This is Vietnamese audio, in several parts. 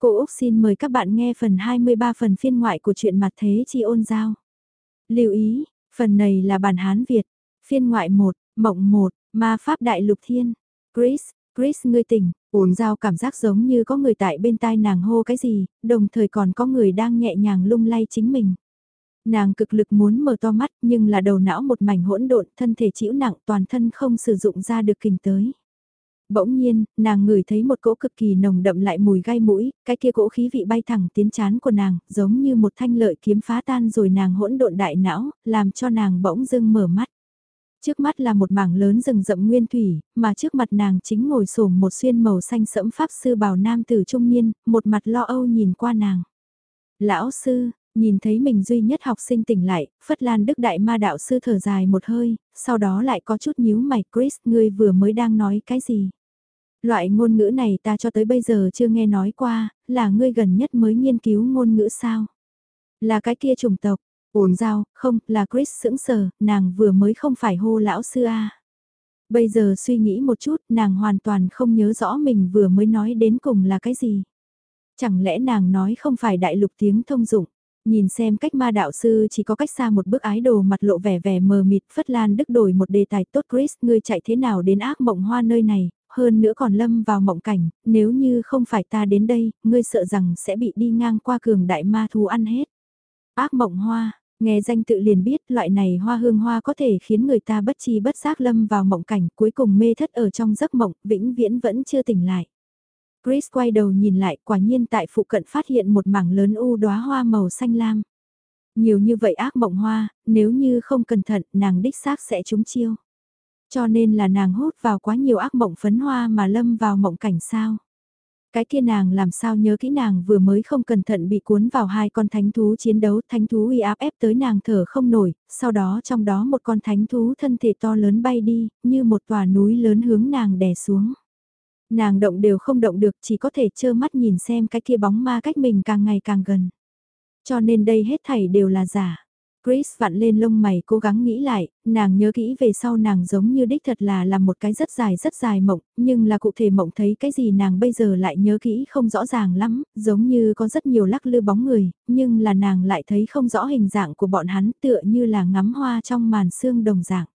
Cô Úc xin mời các bạn nghe phần 23 phần phiên ngoại của truyện mặt thế chi ôn giao. Lưu ý, phần này là bản Hán Việt. Phiên ngoại 1, mộng 1, ma pháp đại lục thiên. Chris, Chris ngươi tỉnh, ổn giao cảm giác giống như có người tại bên tai nàng hô cái gì, đồng thời còn có người đang nhẹ nhàng lung lay chính mình. Nàng cực lực muốn mở to mắt nhưng là đầu não một mảnh hỗn độn, thân thể chịu nặng toàn thân không sử dụng ra được kình tới. Bỗng nhiên, nàng ngửi thấy một cỗ cực kỳ nồng đậm lại mùi gai mũi, cái kia cỗ khí vị bay thẳng tiến chán của nàng, giống như một thanh lợi kiếm phá tan rồi nàng hỗn độn đại não, làm cho nàng bỗng dưng mở mắt. Trước mắt là một mảng lớn rừng rậm nguyên thủy, mà trước mặt nàng chính ngồi xổm một xuyên màu xanh sẫm pháp sư bào nam tử trung niên, một mặt lo âu nhìn qua nàng. Lão sư, nhìn thấy mình duy nhất học sinh tỉnh lại, Phất Lan Đức Đại Ma Đạo Sư thở dài một hơi, sau đó lại có chút nhíu mày Chris, ngươi vừa mới đang nói cái gì? Loại ngôn ngữ này ta cho tới bây giờ chưa nghe nói qua, là ngươi gần nhất mới nghiên cứu ngôn ngữ sao? Là cái kia chủng tộc, ổn giao, không, là Chris sững sờ, nàng vừa mới không phải hô lão sư a. Bây giờ suy nghĩ một chút, nàng hoàn toàn không nhớ rõ mình vừa mới nói đến cùng là cái gì. Chẳng lẽ nàng nói không phải đại lục tiếng thông dụng? Nhìn xem cách ma đạo sư chỉ có cách xa một bước ái đồ mặt lộ vẻ vẻ mờ mịt Phất Lan Đức đổi một đề tài tốt Chris ngươi chạy thế nào đến ác mộng hoa nơi này, hơn nữa còn lâm vào mộng cảnh, nếu như không phải ta đến đây, ngươi sợ rằng sẽ bị đi ngang qua cường đại ma thú ăn hết. Ác mộng hoa, nghe danh tự liền biết loại này hoa hương hoa có thể khiến người ta bất chi bất giác lâm vào mộng cảnh cuối cùng mê thất ở trong giấc mộng, vĩnh viễn vẫn chưa tỉnh lại. Chris quay đầu nhìn lại quả nhiên tại phụ cận phát hiện một mảng lớn u đóa hoa màu xanh lam. Nhiều như vậy ác mộng hoa, nếu như không cẩn thận nàng đích xác sẽ trúng chiêu. Cho nên là nàng hút vào quá nhiều ác mộng phấn hoa mà lâm vào mộng cảnh sao. Cái kia nàng làm sao nhớ kỹ nàng vừa mới không cẩn thận bị cuốn vào hai con thánh thú chiến đấu, thánh thú uy áp ép tới nàng thở không nổi, sau đó trong đó một con thánh thú thân thể to lớn bay đi, như một tòa núi lớn hướng nàng đè xuống. Nàng động đều không động được, chỉ có thể trơ mắt nhìn xem cái kia bóng ma cách mình càng ngày càng gần. Cho nên đây hết thảy đều là giả. Chris vặn lên lông mày cố gắng nghĩ lại, nàng nhớ kỹ về sau nàng giống như đích thật là làm một cái rất dài rất dài mộng, nhưng là cụ thể mộng thấy cái gì nàng bây giờ lại nhớ kỹ không rõ ràng lắm, giống như có rất nhiều lắc lư bóng người, nhưng là nàng lại thấy không rõ hình dạng của bọn hắn tựa như là ngắm hoa trong màn sương đồng dạng.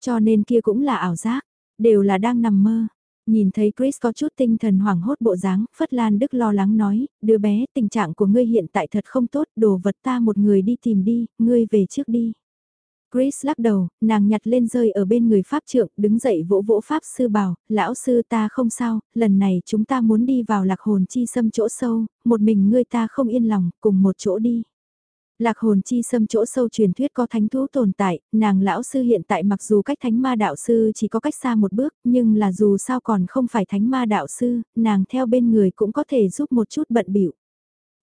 Cho nên kia cũng là ảo giác, đều là đang nằm mơ. Nhìn thấy Chris có chút tinh thần hoảng hốt bộ dáng, Phất Lan Đức lo lắng nói, đứa bé, tình trạng của ngươi hiện tại thật không tốt, đồ vật ta một người đi tìm đi, ngươi về trước đi. Chris lắc đầu, nàng nhặt lên rơi ở bên người Pháp trượng, đứng dậy vỗ vỗ Pháp sư bảo, lão sư ta không sao, lần này chúng ta muốn đi vào lạc hồn chi xâm chỗ sâu, một mình ngươi ta không yên lòng, cùng một chỗ đi. Lạc hồn chi xâm chỗ sâu truyền thuyết có thánh thú tồn tại, nàng lão sư hiện tại mặc dù cách thánh ma đạo sư chỉ có cách xa một bước, nhưng là dù sao còn không phải thánh ma đạo sư, nàng theo bên người cũng có thể giúp một chút bận biểu.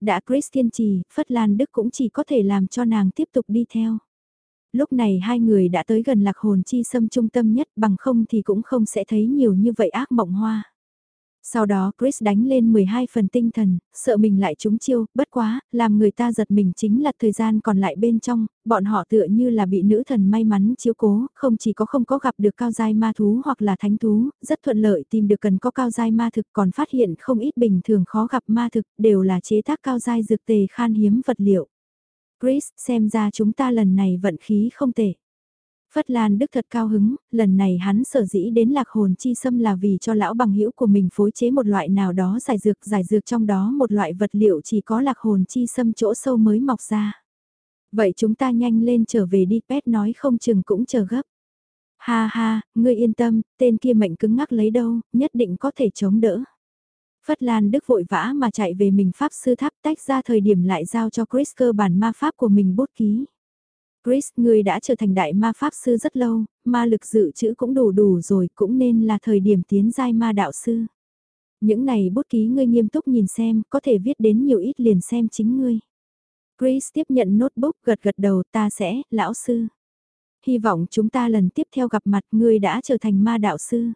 Đã Chris kiên trì, Phất Lan Đức cũng chỉ có thể làm cho nàng tiếp tục đi theo. Lúc này hai người đã tới gần lạc hồn chi xâm trung tâm nhất bằng không thì cũng không sẽ thấy nhiều như vậy ác mộng hoa. Sau đó Chris đánh lên 12 phần tinh thần, sợ mình lại trúng chiêu, bất quá, làm người ta giật mình chính là thời gian còn lại bên trong, bọn họ tựa như là bị nữ thần may mắn chiếu cố, không chỉ có không có gặp được cao giai ma thú hoặc là thánh thú, rất thuận lợi tìm được cần có cao giai ma thực còn phát hiện không ít bình thường khó gặp ma thực, đều là chế tác cao giai dược tề khan hiếm vật liệu. Chris, xem ra chúng ta lần này vận khí không tệ. Phất Lan Đức thật cao hứng, lần này hắn sở dĩ đến lạc hồn chi xâm là vì cho lão bằng hữu của mình phối chế một loại nào đó giải dược giải dược trong đó một loại vật liệu chỉ có lạc hồn chi xâm chỗ sâu mới mọc ra. Vậy chúng ta nhanh lên trở về đi pet nói không chừng cũng chờ gấp. Ha ha, ngươi yên tâm, tên kia mệnh cứng ngắc lấy đâu, nhất định có thể chống đỡ. Phất Lan Đức vội vã mà chạy về mình pháp sư tháp tách ra thời điểm lại giao cho Chris cơ bản ma pháp của mình bút ký. Chris, người đã trở thành đại ma pháp sư rất lâu, ma lực dự trữ cũng đủ đủ rồi, cũng nên là thời điểm tiến giai ma đạo sư. Những này bút ký ngươi nghiêm túc nhìn xem, có thể viết đến nhiều ít liền xem chính ngươi. Chris tiếp nhận notebook gật gật đầu ta sẽ, lão sư. Hy vọng chúng ta lần tiếp theo gặp mặt ngươi đã trở thành ma đạo sư.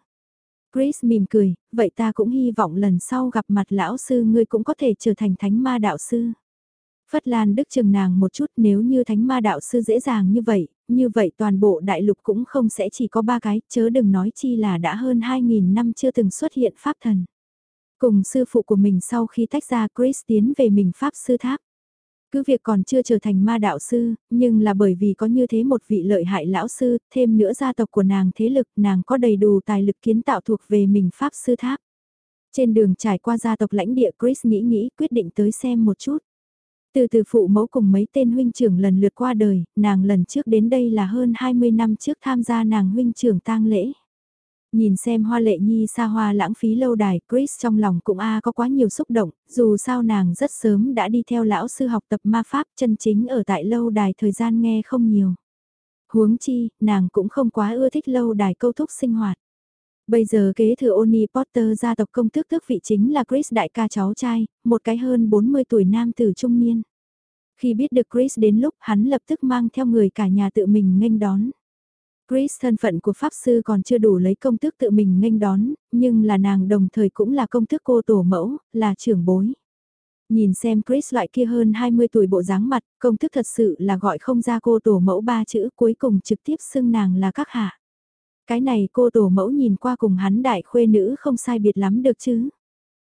Chris mỉm cười, vậy ta cũng hy vọng lần sau gặp mặt lão sư ngươi cũng có thể trở thành thánh ma đạo sư. Phất Lan Đức chừng nàng một chút nếu như thánh ma đạo sư dễ dàng như vậy, như vậy toàn bộ đại lục cũng không sẽ chỉ có ba cái, chớ đừng nói chi là đã hơn 2.000 năm chưa từng xuất hiện pháp thần. Cùng sư phụ của mình sau khi tách ra Chris tiến về mình Pháp sư tháp. Cứ việc còn chưa trở thành ma đạo sư, nhưng là bởi vì có như thế một vị lợi hại lão sư, thêm nữa gia tộc của nàng thế lực, nàng có đầy đủ tài lực kiến tạo thuộc về mình Pháp sư tháp. Trên đường trải qua gia tộc lãnh địa Chris nghĩ nghĩ quyết định tới xem một chút. Từ từ phụ mẫu cùng mấy tên huynh trưởng lần lượt qua đời, nàng lần trước đến đây là hơn 20 năm trước tham gia nàng huynh trưởng tang lễ. Nhìn xem hoa lệ nhi xa hoa lãng phí lâu đài, Chris trong lòng cũng a có quá nhiều xúc động, dù sao nàng rất sớm đã đi theo lão sư học tập ma pháp chân chính ở tại lâu đài thời gian nghe không nhiều. Huống chi, nàng cũng không quá ưa thích lâu đài câu thúc sinh hoạt. Bây giờ kế thừa Oni Potter gia tộc công tước tước vị chính là Chris đại ca cháu trai, một cái hơn 40 tuổi nam tử trung niên. Khi biết được Chris đến lúc hắn lập tức mang theo người cả nhà tự mình nghênh đón. Chris thân phận của Pháp Sư còn chưa đủ lấy công tước tự mình nghênh đón, nhưng là nàng đồng thời cũng là công tước cô tổ mẫu, là trưởng bối. Nhìn xem Chris loại kia hơn 20 tuổi bộ dáng mặt, công thức thật sự là gọi không ra cô tổ mẫu ba chữ cuối cùng trực tiếp xưng nàng là các hạ. Cái này cô tổ mẫu nhìn qua cùng hắn đại khuê nữ không sai biệt lắm được chứ.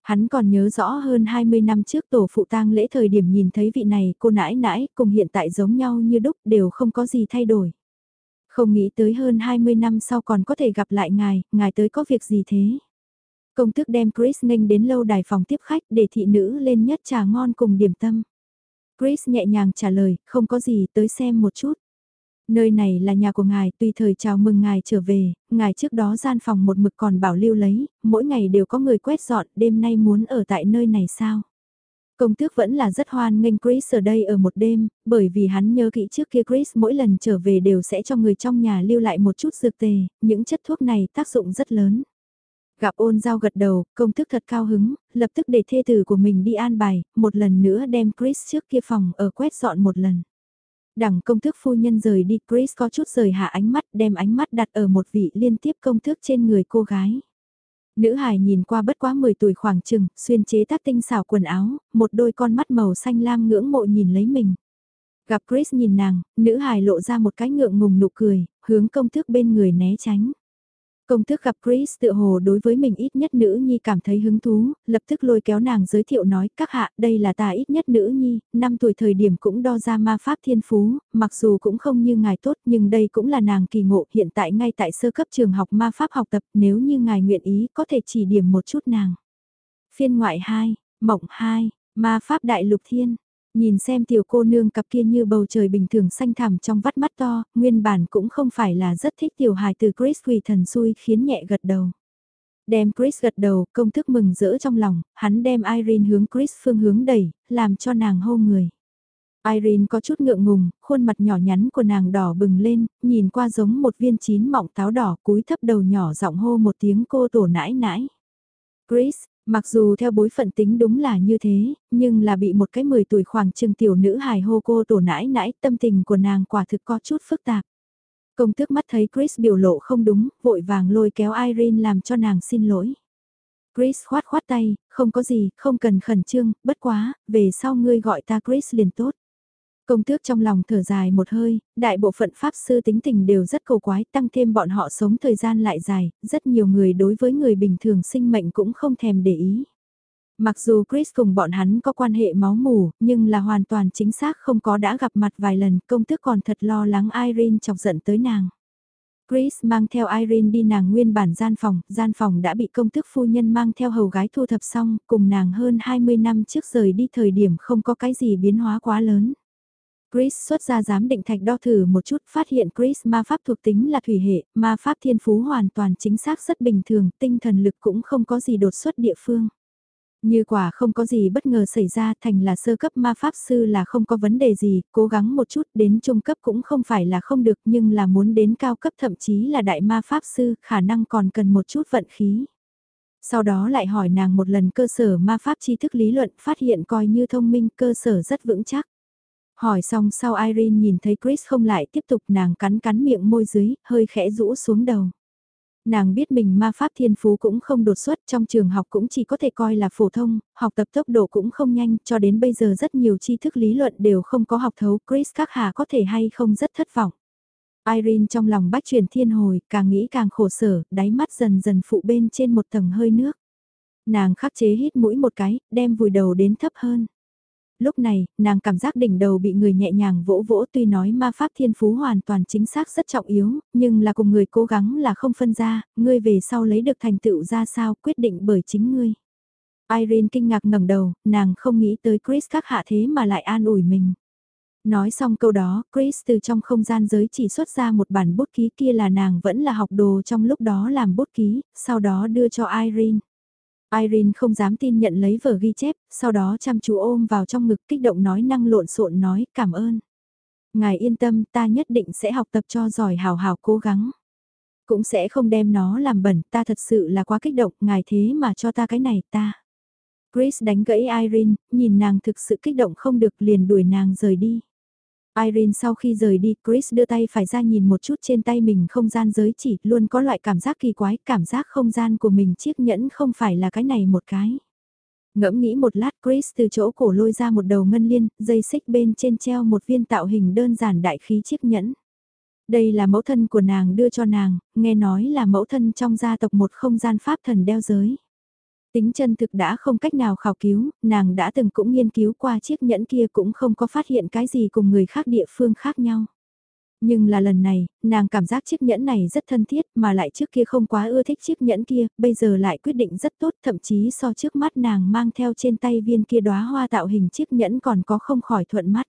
Hắn còn nhớ rõ hơn 20 năm trước tổ phụ tang lễ thời điểm nhìn thấy vị này cô nãi nãi cùng hiện tại giống nhau như đúc đều không có gì thay đổi. Không nghĩ tới hơn 20 năm sau còn có thể gặp lại ngài, ngài tới có việc gì thế? Công thức đem Chris Ninh đến lâu đài phòng tiếp khách để thị nữ lên nhất trà ngon cùng điểm tâm. Chris nhẹ nhàng trả lời, không có gì tới xem một chút. Nơi này là nhà của ngài, tùy thời chào mừng ngài trở về, ngài trước đó gian phòng một mực còn bảo lưu lấy, mỗi ngày đều có người quét dọn, đêm nay muốn ở tại nơi này sao? Công tước vẫn là rất hoan nghênh Chris ở đây ở một đêm, bởi vì hắn nhớ kỹ trước kia Chris mỗi lần trở về đều sẽ cho người trong nhà lưu lại một chút dược tề, những chất thuốc này tác dụng rất lớn. Gặp ôn giao gật đầu, công tước thật cao hứng, lập tức để thê tử của mình đi an bài, một lần nữa đem Chris trước kia phòng ở quét dọn một lần. Đằng công thức phu nhân rời đi, Chris có chút rời hạ ánh mắt, đem ánh mắt đặt ở một vị liên tiếp công thức trên người cô gái. Nữ hài nhìn qua bất quá 10 tuổi khoảng chừng, xuyên chế tác tinh xảo quần áo, một đôi con mắt màu xanh lam ngưỡng mộ nhìn lấy mình. Gặp Chris nhìn nàng, nữ hài lộ ra một cái ngượng ngùng nụ cười, hướng công thức bên người né tránh. Công thức gặp Chris tự hồ đối với mình ít nhất nữ nhi cảm thấy hứng thú, lập tức lôi kéo nàng giới thiệu nói các hạ đây là ta ít nhất nữ nhi, năm tuổi thời điểm cũng đo ra ma pháp thiên phú, mặc dù cũng không như ngài tốt nhưng đây cũng là nàng kỳ ngộ hiện tại ngay tại sơ cấp trường học ma pháp học tập nếu như ngài nguyện ý có thể chỉ điểm một chút nàng. Phiên ngoại 2, mộng 2, ma pháp đại lục thiên, Nhìn xem tiểu cô nương cặp kia như bầu trời bình thường xanh thẳm trong vắt mắt to, nguyên bản cũng không phải là rất thích tiểu hài từ Chris quỳ thần xui khiến nhẹ gật đầu. Đem Chris gật đầu, công thức mừng rỡ trong lòng, hắn đem Irene hướng Chris phương hướng đẩy, làm cho nàng hô người. Irene có chút ngượng ngùng, khuôn mặt nhỏ nhắn của nàng đỏ bừng lên, nhìn qua giống một viên chín mọng táo đỏ cúi thấp đầu nhỏ giọng hô một tiếng cô tổ nãi nãi. Chris, Mặc dù theo bối phận tính đúng là như thế, nhưng là bị một cái 10 tuổi khoảng trừng tiểu nữ hài hô cô tổ nãi nãi tâm tình của nàng quả thực có chút phức tạp. Công tước mắt thấy Chris biểu lộ không đúng, vội vàng lôi kéo Irene làm cho nàng xin lỗi. Chris khoát khoát tay, không có gì, không cần khẩn trương, bất quá, về sau ngươi gọi ta Chris liền tốt. Công tước trong lòng thở dài một hơi, đại bộ phận pháp sư tính tình đều rất cầu quái, tăng thêm bọn họ sống thời gian lại dài, rất nhiều người đối với người bình thường sinh mệnh cũng không thèm để ý. Mặc dù Chris cùng bọn hắn có quan hệ máu mủ, nhưng là hoàn toàn chính xác không có đã gặp mặt vài lần, công tước còn thật lo lắng Irene chọc giận tới nàng. Chris mang theo Irene đi nàng nguyên bản gian phòng, gian phòng đã bị công tước phu nhân mang theo hầu gái thu thập xong, cùng nàng hơn 20 năm trước rời đi thời điểm không có cái gì biến hóa quá lớn. Chris xuất ra giám định thạch đo thử một chút phát hiện Chris ma pháp thuộc tính là thủy hệ, ma pháp thiên phú hoàn toàn chính xác rất bình thường, tinh thần lực cũng không có gì đột xuất địa phương. Như quả không có gì bất ngờ xảy ra thành là sơ cấp ma pháp sư là không có vấn đề gì, cố gắng một chút đến trung cấp cũng không phải là không được nhưng là muốn đến cao cấp thậm chí là đại ma pháp sư khả năng còn cần một chút vận khí. Sau đó lại hỏi nàng một lần cơ sở ma pháp tri thức lý luận phát hiện coi như thông minh cơ sở rất vững chắc. Hỏi xong sau Irene nhìn thấy Chris không lại tiếp tục nàng cắn cắn miệng môi dưới, hơi khẽ rũ xuống đầu. Nàng biết mình ma pháp thiên phú cũng không đột xuất trong trường học cũng chỉ có thể coi là phổ thông, học tập tốc độ cũng không nhanh cho đến bây giờ rất nhiều tri thức lý luận đều không có học thấu Chris các hà có thể hay không rất thất vọng. Irene trong lòng bách truyền thiên hồi, càng nghĩ càng khổ sở, đáy mắt dần dần phụ bên trên một tầng hơi nước. Nàng khắc chế hít mũi một cái, đem vùi đầu đến thấp hơn. Lúc này, nàng cảm giác đỉnh đầu bị người nhẹ nhàng vỗ vỗ tuy nói ma pháp thiên phú hoàn toàn chính xác rất trọng yếu, nhưng là cùng người cố gắng là không phân ra, ngươi về sau lấy được thành tựu ra sao quyết định bởi chính ngươi. Irene kinh ngạc ngẩng đầu, nàng không nghĩ tới Chris các hạ thế mà lại an ủi mình. Nói xong câu đó, Chris từ trong không gian giới chỉ xuất ra một bản bút ký kia là nàng vẫn là học đồ trong lúc đó làm bút ký, sau đó đưa cho Irene. Irene không dám tin nhận lấy vở ghi chép, sau đó chăm chú ôm vào trong ngực kích động nói năng lộn xộn nói cảm ơn. Ngài yên tâm ta nhất định sẽ học tập cho giỏi hào hào cố gắng. Cũng sẽ không đem nó làm bẩn, ta thật sự là quá kích động, ngài thế mà cho ta cái này ta. Chris đánh gãy Irene, nhìn nàng thực sự kích động không được liền đuổi nàng rời đi. Irene sau khi rời đi, Chris đưa tay phải ra nhìn một chút trên tay mình không gian giới chỉ, luôn có loại cảm giác kỳ quái, cảm giác không gian của mình chiếc nhẫn không phải là cái này một cái. Ngẫm nghĩ một lát Chris từ chỗ cổ lôi ra một đầu ngân liên, dây xích bên trên treo một viên tạo hình đơn giản đại khí chiếc nhẫn. Đây là mẫu thân của nàng đưa cho nàng, nghe nói là mẫu thân trong gia tộc một không gian pháp thần đeo giới. Tính chân thực đã không cách nào khảo cứu, nàng đã từng cũng nghiên cứu qua chiếc nhẫn kia cũng không có phát hiện cái gì cùng người khác địa phương khác nhau. Nhưng là lần này, nàng cảm giác chiếc nhẫn này rất thân thiết mà lại trước kia không quá ưa thích chiếc nhẫn kia, bây giờ lại quyết định rất tốt thậm chí so trước mắt nàng mang theo trên tay viên kia đóa hoa tạo hình chiếc nhẫn còn có không khỏi thuận mắt.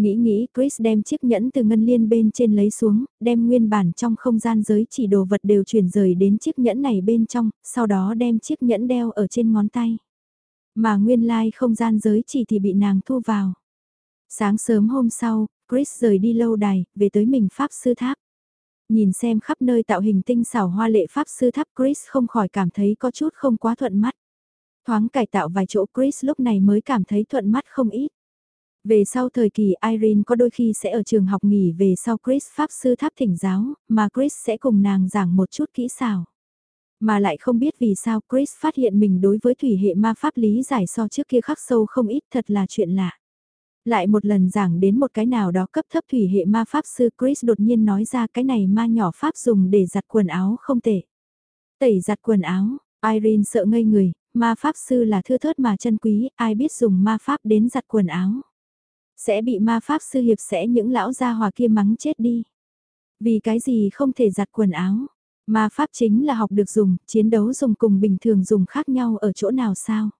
Nghĩ nghĩ Chris đem chiếc nhẫn từ ngân liên bên trên lấy xuống, đem nguyên bản trong không gian giới chỉ đồ vật đều chuyển rời đến chiếc nhẫn này bên trong, sau đó đem chiếc nhẫn đeo ở trên ngón tay. Mà nguyên lai like không gian giới chỉ thì bị nàng thu vào. Sáng sớm hôm sau, Chris rời đi lâu đài, về tới mình Pháp Sư Tháp. Nhìn xem khắp nơi tạo hình tinh xảo hoa lệ Pháp Sư Tháp Chris không khỏi cảm thấy có chút không quá thuận mắt. Thoáng cải tạo vài chỗ Chris lúc này mới cảm thấy thuận mắt không ít. Về sau thời kỳ Irene có đôi khi sẽ ở trường học nghỉ về sau Chris Pháp Sư Tháp thỉnh giáo, mà Chris sẽ cùng nàng giảng một chút kỹ xảo. Mà lại không biết vì sao Chris phát hiện mình đối với thủy hệ ma pháp lý giải so trước kia khắc sâu không ít thật là chuyện lạ. Lại một lần giảng đến một cái nào đó cấp thấp thủy hệ ma pháp sư Chris đột nhiên nói ra cái này ma nhỏ pháp dùng để giặt quần áo không tệ. Tẩy giặt quần áo, Irene sợ ngây người, ma pháp sư là thưa thớt mà chân quý, ai biết dùng ma pháp đến giặt quần áo. Sẽ bị ma pháp sư hiệp sẽ những lão gia hòa kia mắng chết đi. Vì cái gì không thể giặt quần áo. Ma pháp chính là học được dùng, chiến đấu dùng cùng bình thường dùng khác nhau ở chỗ nào sao.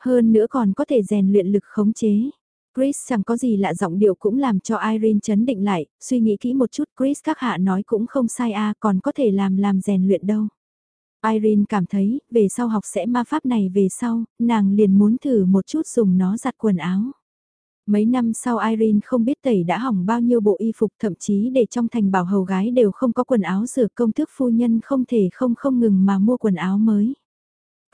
Hơn nữa còn có thể rèn luyện lực khống chế. Chris chẳng có gì lạ giọng điệu cũng làm cho Irene chấn định lại, suy nghĩ kỹ một chút Chris các hạ nói cũng không sai a còn có thể làm làm rèn luyện đâu. Irene cảm thấy, về sau học sẽ ma pháp này về sau, nàng liền muốn thử một chút dùng nó giặt quần áo. Mấy năm sau Irene không biết tẩy đã hỏng bao nhiêu bộ y phục, thậm chí để trong thành bảo hầu gái đều không có quần áo rửa, công thức phu nhân không thể không không ngừng mà mua quần áo mới.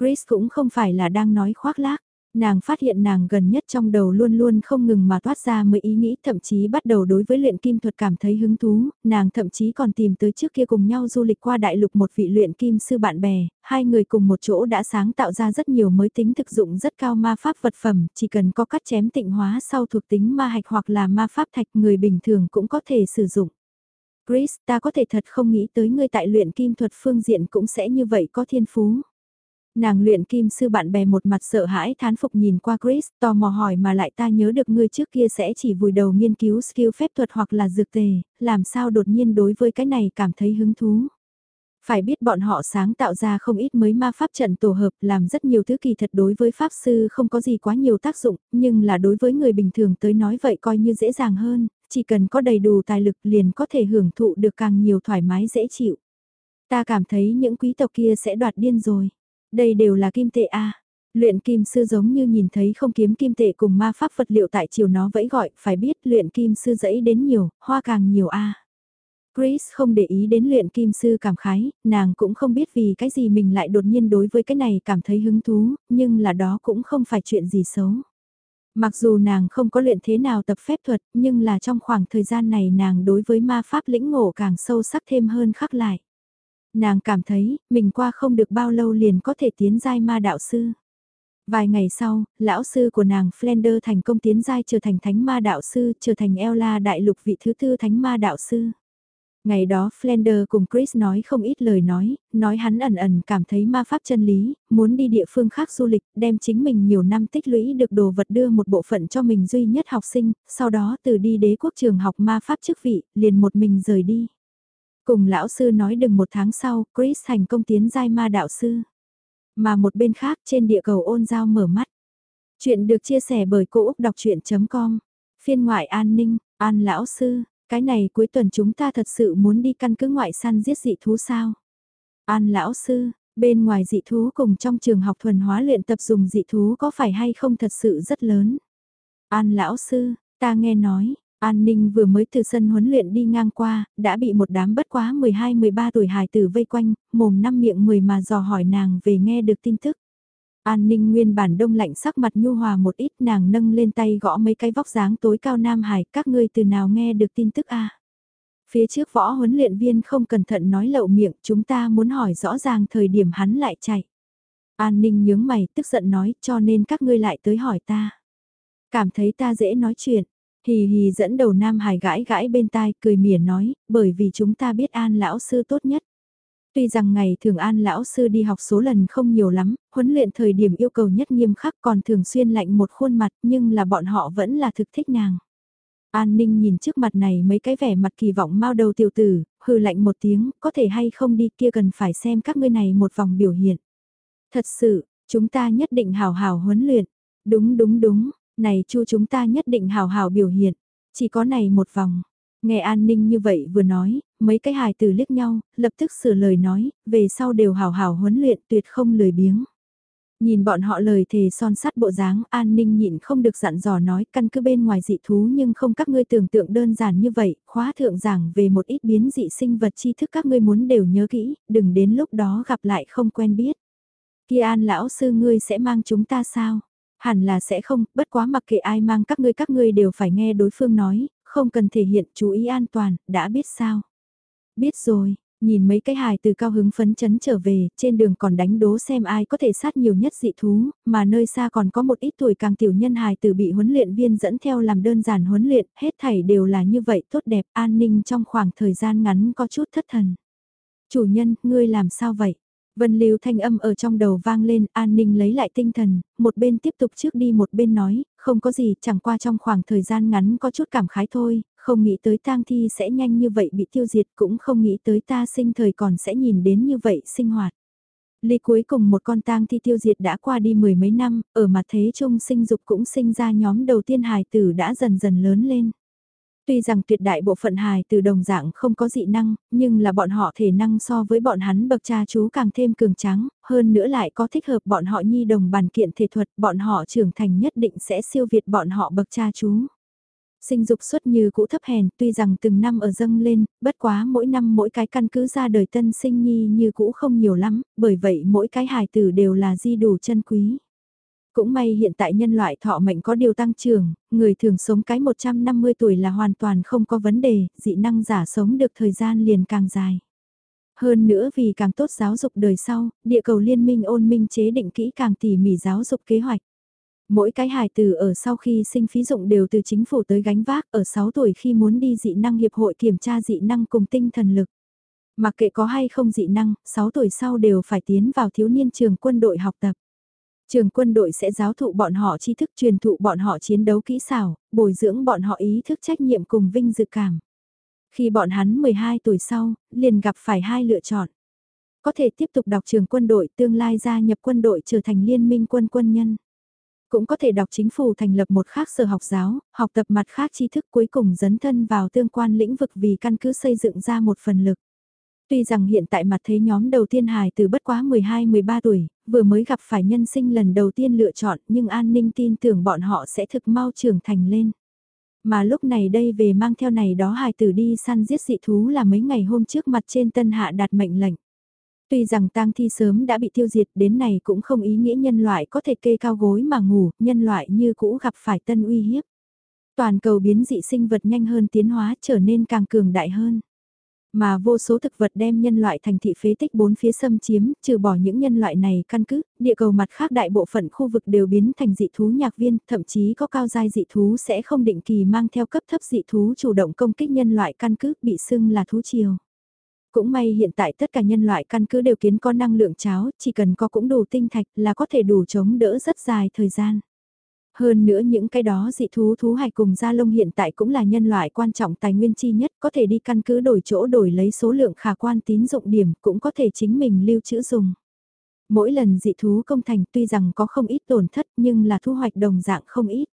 Chris cũng không phải là đang nói khoác lác. Nàng phát hiện nàng gần nhất trong đầu luôn luôn không ngừng mà toát ra mấy ý nghĩ thậm chí bắt đầu đối với luyện kim thuật cảm thấy hứng thú, nàng thậm chí còn tìm tới trước kia cùng nhau du lịch qua đại lục một vị luyện kim sư bạn bè, hai người cùng một chỗ đã sáng tạo ra rất nhiều mới tính thực dụng rất cao ma pháp vật phẩm, chỉ cần có cắt chém tịnh hóa sau thuộc tính ma hạch hoặc là ma pháp thạch người bình thường cũng có thể sử dụng. Chris, ta có thể thật không nghĩ tới ngươi tại luyện kim thuật phương diện cũng sẽ như vậy có thiên phú. Nàng luyện kim sư bạn bè một mặt sợ hãi thán phục nhìn qua Chris, tò mò hỏi mà lại ta nhớ được ngươi trước kia sẽ chỉ vùi đầu nghiên cứu skill phép thuật hoặc là dược tề, làm sao đột nhiên đối với cái này cảm thấy hứng thú. Phải biết bọn họ sáng tạo ra không ít mới ma pháp trận tổ hợp làm rất nhiều thứ kỳ thật đối với pháp sư không có gì quá nhiều tác dụng, nhưng là đối với người bình thường tới nói vậy coi như dễ dàng hơn, chỉ cần có đầy đủ tài lực liền có thể hưởng thụ được càng nhiều thoải mái dễ chịu. Ta cảm thấy những quý tộc kia sẽ đoạt điên rồi. Đây đều là kim tệ A. Luyện kim sư giống như nhìn thấy không kiếm kim tệ cùng ma pháp vật liệu tại chiều nó vẫy gọi, phải biết luyện kim sư dẫy đến nhiều, hoa càng nhiều A. Chris không để ý đến luyện kim sư cảm khái, nàng cũng không biết vì cái gì mình lại đột nhiên đối với cái này cảm thấy hứng thú, nhưng là đó cũng không phải chuyện gì xấu. Mặc dù nàng không có luyện thế nào tập phép thuật, nhưng là trong khoảng thời gian này nàng đối với ma pháp lĩnh ngộ càng sâu sắc thêm hơn khắc lại. Nàng cảm thấy, mình qua không được bao lâu liền có thể tiến giai ma đạo sư. Vài ngày sau, lão sư của nàng Flender thành công tiến giai trở thành thánh ma đạo sư, trở thành Ella đại lục vị thứ tư thánh ma đạo sư. Ngày đó Flender cùng Chris nói không ít lời nói, nói hắn ẩn ẩn cảm thấy ma pháp chân lý, muốn đi địa phương khác du lịch, đem chính mình nhiều năm tích lũy được đồ vật đưa một bộ phận cho mình duy nhất học sinh, sau đó từ đi đế quốc trường học ma pháp chức vị, liền một mình rời đi. Cùng lão sư nói đừng một tháng sau, Chris thành công tiến giai ma đạo sư. Mà một bên khác trên địa cầu ôn giao mở mắt. Chuyện được chia sẻ bởi Cô Úc Đọc Chuyện.com Phiên ngoại an ninh, an lão sư, cái này cuối tuần chúng ta thật sự muốn đi căn cứ ngoại săn giết dị thú sao? An lão sư, bên ngoài dị thú cùng trong trường học thuần hóa luyện tập dùng dị thú có phải hay không thật sự rất lớn? An lão sư, ta nghe nói, An Ninh vừa mới từ sân huấn luyện đi ngang qua, đã bị một đám bất quá 12-13 tuổi hài tử vây quanh, mồm năm miệng mười mà dò hỏi nàng về nghe được tin tức. An ninh nguyên bản đông lạnh sắc mặt nhu hòa một ít nàng nâng lên tay gõ mấy cái vóc dáng tối cao nam hải các ngươi từ nào nghe được tin tức a Phía trước võ huấn luyện viên không cẩn thận nói lậu miệng chúng ta muốn hỏi rõ ràng thời điểm hắn lại chạy. An ninh nhướng mày tức giận nói cho nên các ngươi lại tới hỏi ta. Cảm thấy ta dễ nói chuyện, hì hì dẫn đầu nam hải gãi gãi bên tai cười mỉa nói bởi vì chúng ta biết an lão sư tốt nhất. Tuy rằng ngày thường an lão sư đi học số lần không nhiều lắm, huấn luyện thời điểm yêu cầu nhất nghiêm khắc còn thường xuyên lạnh một khuôn mặt nhưng là bọn họ vẫn là thực thích nàng. An ninh nhìn trước mặt này mấy cái vẻ mặt kỳ vọng mau đầu tiểu tử, hư lạnh một tiếng, có thể hay không đi kia cần phải xem các ngươi này một vòng biểu hiện. Thật sự, chúng ta nhất định hào hào huấn luyện. Đúng đúng đúng, này chu chúng ta nhất định hào hào biểu hiện. Chỉ có này một vòng. Nghe an ninh như vậy vừa nói, mấy cái hài từ liếc nhau, lập tức sửa lời nói, về sau đều hào hào huấn luyện tuyệt không lười biếng. Nhìn bọn họ lời thề son sắt bộ dáng, an ninh nhịn không được dặn dò nói căn cứ bên ngoài dị thú nhưng không các ngươi tưởng tượng đơn giản như vậy, khóa thượng giảng về một ít biến dị sinh vật tri thức các ngươi muốn đều nhớ kỹ, đừng đến lúc đó gặp lại không quen biết. Kia an lão sư ngươi sẽ mang chúng ta sao? Hẳn là sẽ không, bất quá mặc kệ ai mang các ngươi các ngươi đều phải nghe đối phương nói, không cần thể hiện chú ý an toàn, đã biết sao. Biết rồi, nhìn mấy cái hài từ cao hứng phấn chấn trở về, trên đường còn đánh đố xem ai có thể sát nhiều nhất dị thú, mà nơi xa còn có một ít tuổi càng tiểu nhân hài từ bị huấn luyện viên dẫn theo làm đơn giản huấn luyện, hết thảy đều là như vậy tốt đẹp, an ninh trong khoảng thời gian ngắn có chút thất thần. Chủ nhân, ngươi làm sao vậy? Vân Lưu thanh âm ở trong đầu vang lên, an ninh lấy lại tinh thần, một bên tiếp tục trước đi một bên nói, không có gì, chẳng qua trong khoảng thời gian ngắn có chút cảm khái thôi, không nghĩ tới tang thi sẽ nhanh như vậy bị tiêu diệt cũng không nghĩ tới ta sinh thời còn sẽ nhìn đến như vậy sinh hoạt. Ly cuối cùng một con tang thi tiêu diệt đã qua đi mười mấy năm, ở mặt thế trung sinh dục cũng sinh ra nhóm đầu tiên hài tử đã dần dần lớn lên. Tuy rằng tuyệt đại bộ phận hài từ đồng dạng không có dị năng, nhưng là bọn họ thể năng so với bọn hắn bậc cha chú càng thêm cường tráng, hơn nữa lại có thích hợp bọn họ nhi đồng bàn kiện thể thuật, bọn họ trưởng thành nhất định sẽ siêu việt bọn họ bậc cha chú. Sinh dục xuất như cũ thấp hèn, tuy rằng từng năm ở dâng lên, bất quá mỗi năm mỗi cái căn cứ ra đời tân sinh nhi như cũ không nhiều lắm, bởi vậy mỗi cái hài tử đều là di đủ chân quý. Cũng may hiện tại nhân loại thọ mệnh có điều tăng trưởng, người thường sống cái 150 tuổi là hoàn toàn không có vấn đề, dị năng giả sống được thời gian liền càng dài. Hơn nữa vì càng tốt giáo dục đời sau, địa cầu liên minh ôn minh chế định kỹ càng tỉ mỉ giáo dục kế hoạch. Mỗi cái hài từ ở sau khi sinh phí dụng đều từ chính phủ tới gánh vác ở 6 tuổi khi muốn đi dị năng hiệp hội kiểm tra dị năng cùng tinh thần lực. Mặc kệ có hay không dị năng, 6 tuổi sau đều phải tiến vào thiếu niên trường quân đội học tập. Trường quân đội sẽ giáo thụ bọn họ tri thức truyền thụ bọn họ chiến đấu kỹ xảo, bồi dưỡng bọn họ ý thức trách nhiệm cùng vinh dự cảm. Khi bọn hắn 12 tuổi sau, liền gặp phải hai lựa chọn. Có thể tiếp tục đọc trường quân đội tương lai gia nhập quân đội trở thành liên minh quân quân nhân. Cũng có thể đọc chính phủ thành lập một khác sở học giáo, học tập mặt khác tri thức cuối cùng dấn thân vào tương quan lĩnh vực vì căn cứ xây dựng ra một phần lực. Tuy rằng hiện tại mặt thế nhóm đầu tiên hài từ bất quá 12-13 tuổi, vừa mới gặp phải nhân sinh lần đầu tiên lựa chọn nhưng an ninh tin tưởng bọn họ sẽ thực mau trưởng thành lên. Mà lúc này đây về mang theo này đó hài tử đi săn giết dị thú là mấy ngày hôm trước mặt trên tân hạ đạt mệnh lệnh. Tuy rằng tang thi sớm đã bị tiêu diệt đến này cũng không ý nghĩa nhân loại có thể kê cao gối mà ngủ, nhân loại như cũ gặp phải tân uy hiếp. Toàn cầu biến dị sinh vật nhanh hơn tiến hóa trở nên càng cường đại hơn. Mà vô số thực vật đem nhân loại thành thị phế tích bốn phía xâm chiếm, trừ bỏ những nhân loại này căn cứ, địa cầu mặt khác đại bộ phận khu vực đều biến thành dị thú nhạc viên, thậm chí có cao giai dị thú sẽ không định kỳ mang theo cấp thấp dị thú chủ động công kích nhân loại căn cứ bị xưng là thú chiều. Cũng may hiện tại tất cả nhân loại căn cứ đều kiến có năng lượng cháo, chỉ cần có cũng đủ tinh thạch là có thể đủ chống đỡ rất dài thời gian. Hơn nữa những cái đó dị thú thú hải cùng gia lông hiện tại cũng là nhân loại quan trọng tài nguyên chi nhất, có thể đi căn cứ đổi chỗ đổi lấy số lượng khả quan tín dụng điểm, cũng có thể chính mình lưu trữ dùng. Mỗi lần dị thú công thành tuy rằng có không ít tổn thất nhưng là thu hoạch đồng dạng không ít.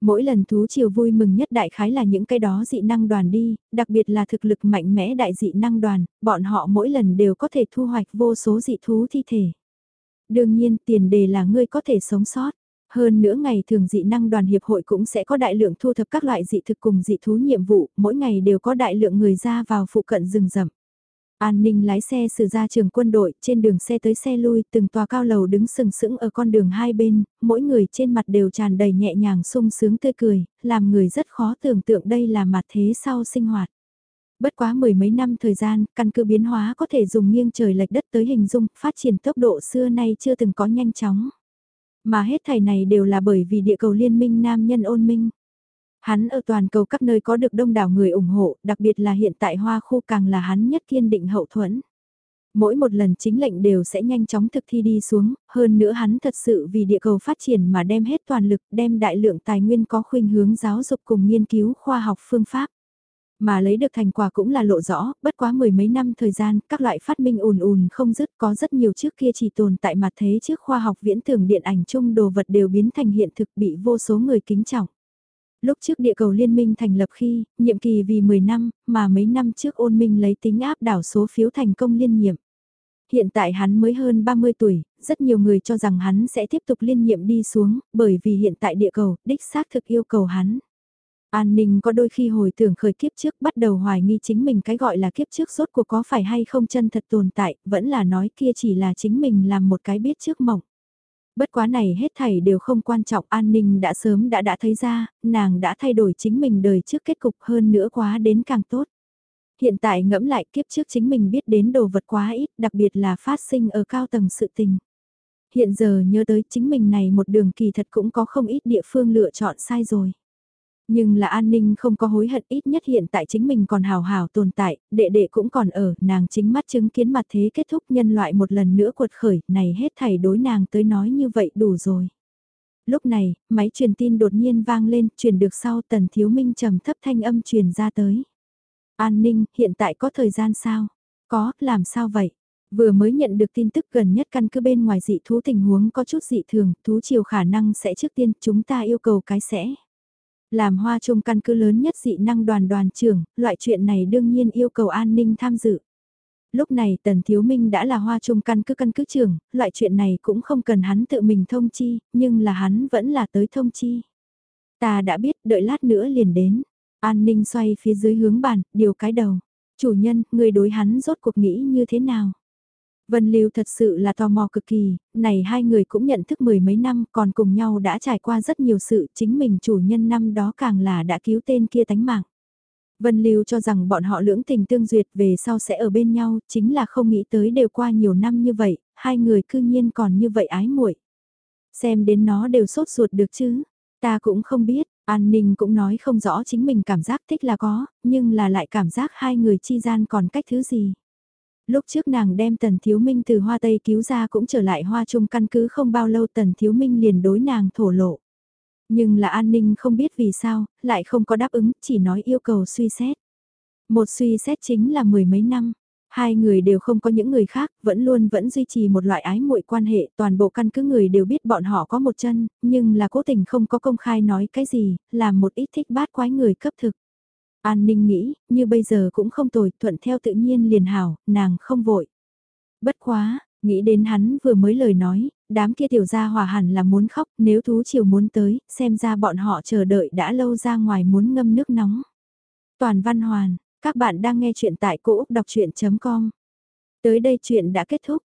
Mỗi lần thú chiều vui mừng nhất đại khái là những cái đó dị năng đoàn đi, đặc biệt là thực lực mạnh mẽ đại dị năng đoàn, bọn họ mỗi lần đều có thể thu hoạch vô số dị thú thi thể. Đương nhiên tiền đề là ngươi có thể sống sót. Hơn nữa ngày thường dị năng đoàn hiệp hội cũng sẽ có đại lượng thu thập các loại dị thực cùng dị thú nhiệm vụ, mỗi ngày đều có đại lượng người ra vào phụ cận rừng rậm. An ninh lái xe xử ra trường quân đội, trên đường xe tới xe lui, từng tòa cao lầu đứng sừng sững ở con đường hai bên, mỗi người trên mặt đều tràn đầy nhẹ nhàng sung sướng tươi cười, làm người rất khó tưởng tượng đây là mặt thế sau sinh hoạt. Bất quá mười mấy năm thời gian, căn cứ biến hóa có thể dùng nghiêng trời lệch đất tới hình dung, phát triển tốc độ xưa nay chưa từng có nhanh chóng. Mà hết thầy này đều là bởi vì địa cầu liên minh nam nhân ôn minh. Hắn ở toàn cầu các nơi có được đông đảo người ủng hộ, đặc biệt là hiện tại hoa khu càng là hắn nhất kiên định hậu thuẫn. Mỗi một lần chính lệnh đều sẽ nhanh chóng thực thi đi xuống, hơn nữa hắn thật sự vì địa cầu phát triển mà đem hết toàn lực, đem đại lượng tài nguyên có khuynh hướng giáo dục cùng nghiên cứu khoa học phương pháp. Mà lấy được thành quả cũng là lộ rõ, bất quá mười mấy năm thời gian, các loại phát minh ùn ùn không dứt có rất nhiều trước kia chỉ tồn tại mặt thế trước khoa học viễn tưởng điện ảnh chung đồ vật đều biến thành hiện thực bị vô số người kính trọng. Lúc trước địa cầu liên minh thành lập khi, nhiệm kỳ vì 10 năm, mà mấy năm trước ôn minh lấy tính áp đảo số phiếu thành công liên nhiệm. Hiện tại hắn mới hơn 30 tuổi, rất nhiều người cho rằng hắn sẽ tiếp tục liên nhiệm đi xuống, bởi vì hiện tại địa cầu, đích xác thực yêu cầu hắn. An ninh có đôi khi hồi tưởng khởi kiếp trước bắt đầu hoài nghi chính mình cái gọi là kiếp trước rốt cuộc có phải hay không chân thật tồn tại, vẫn là nói kia chỉ là chính mình làm một cái biết trước mộng. Bất quá này hết thảy đều không quan trọng an ninh đã sớm đã đã thấy ra, nàng đã thay đổi chính mình đời trước kết cục hơn nữa quá đến càng tốt. Hiện tại ngẫm lại kiếp trước chính mình biết đến đồ vật quá ít, đặc biệt là phát sinh ở cao tầng sự tình. Hiện giờ nhớ tới chính mình này một đường kỳ thật cũng có không ít địa phương lựa chọn sai rồi. Nhưng là an ninh không có hối hận ít nhất hiện tại chính mình còn hào hào tồn tại, đệ đệ cũng còn ở, nàng chính mắt chứng kiến mặt thế kết thúc nhân loại một lần nữa cuột khởi, này hết thảy đối nàng tới nói như vậy đủ rồi. Lúc này, máy truyền tin đột nhiên vang lên, truyền được sau tần thiếu minh trầm thấp thanh âm truyền ra tới. An ninh, hiện tại có thời gian sao? Có, làm sao vậy? Vừa mới nhận được tin tức gần nhất căn cứ bên ngoài dị thú tình huống có chút dị thường, thú chiều khả năng sẽ trước tiên chúng ta yêu cầu cái sẽ. Làm hoa trung căn cứ lớn nhất dị năng đoàn đoàn trưởng, loại chuyện này đương nhiên yêu cầu an ninh tham dự. Lúc này Tần Thiếu Minh đã là hoa trung căn cứ căn cứ trưởng, loại chuyện này cũng không cần hắn tự mình thông chi, nhưng là hắn vẫn là tới thông chi. Ta đã biết, đợi lát nữa liền đến. An ninh xoay phía dưới hướng bàn, điều cái đầu. Chủ nhân, người đối hắn rốt cuộc nghĩ như thế nào? Vân Lưu thật sự là tò mò cực kỳ, này hai người cũng nhận thức mười mấy năm còn cùng nhau đã trải qua rất nhiều sự chính mình chủ nhân năm đó càng là đã cứu tên kia tánh mạng. Vân Lưu cho rằng bọn họ lưỡng tình tương duyệt về sau sẽ ở bên nhau, chính là không nghĩ tới đều qua nhiều năm như vậy, hai người cư nhiên còn như vậy ái muội. Xem đến nó đều sốt ruột được chứ, ta cũng không biết, An Ninh cũng nói không rõ chính mình cảm giác thích là có, nhưng là lại cảm giác hai người chi gian còn cách thứ gì. Lúc trước nàng đem Tần Thiếu Minh từ Hoa Tây cứu ra cũng trở lại Hoa Trung căn cứ không bao lâu Tần Thiếu Minh liền đối nàng thổ lộ. Nhưng là an ninh không biết vì sao, lại không có đáp ứng, chỉ nói yêu cầu suy xét. Một suy xét chính là mười mấy năm. Hai người đều không có những người khác, vẫn luôn vẫn duy trì một loại ái muội quan hệ, toàn bộ căn cứ người đều biết bọn họ có một chân, nhưng là cố tình không có công khai nói cái gì, làm một ít thích bát quái người cấp thực. An Ninh nghĩ, như bây giờ cũng không tồi, thuận theo tự nhiên liền hảo, nàng không vội. Bất quá, nghĩ đến hắn vừa mới lời nói, đám kia tiểu gia hòa hẳn là muốn khóc, nếu thú chiều muốn tới, xem ra bọn họ chờ đợi đã lâu ra ngoài muốn ngâm nước nóng. Toàn văn hoàn, các bạn đang nghe chuyện tại cỗ đọc chuyện.com. Tới đây chuyện đã kết thúc.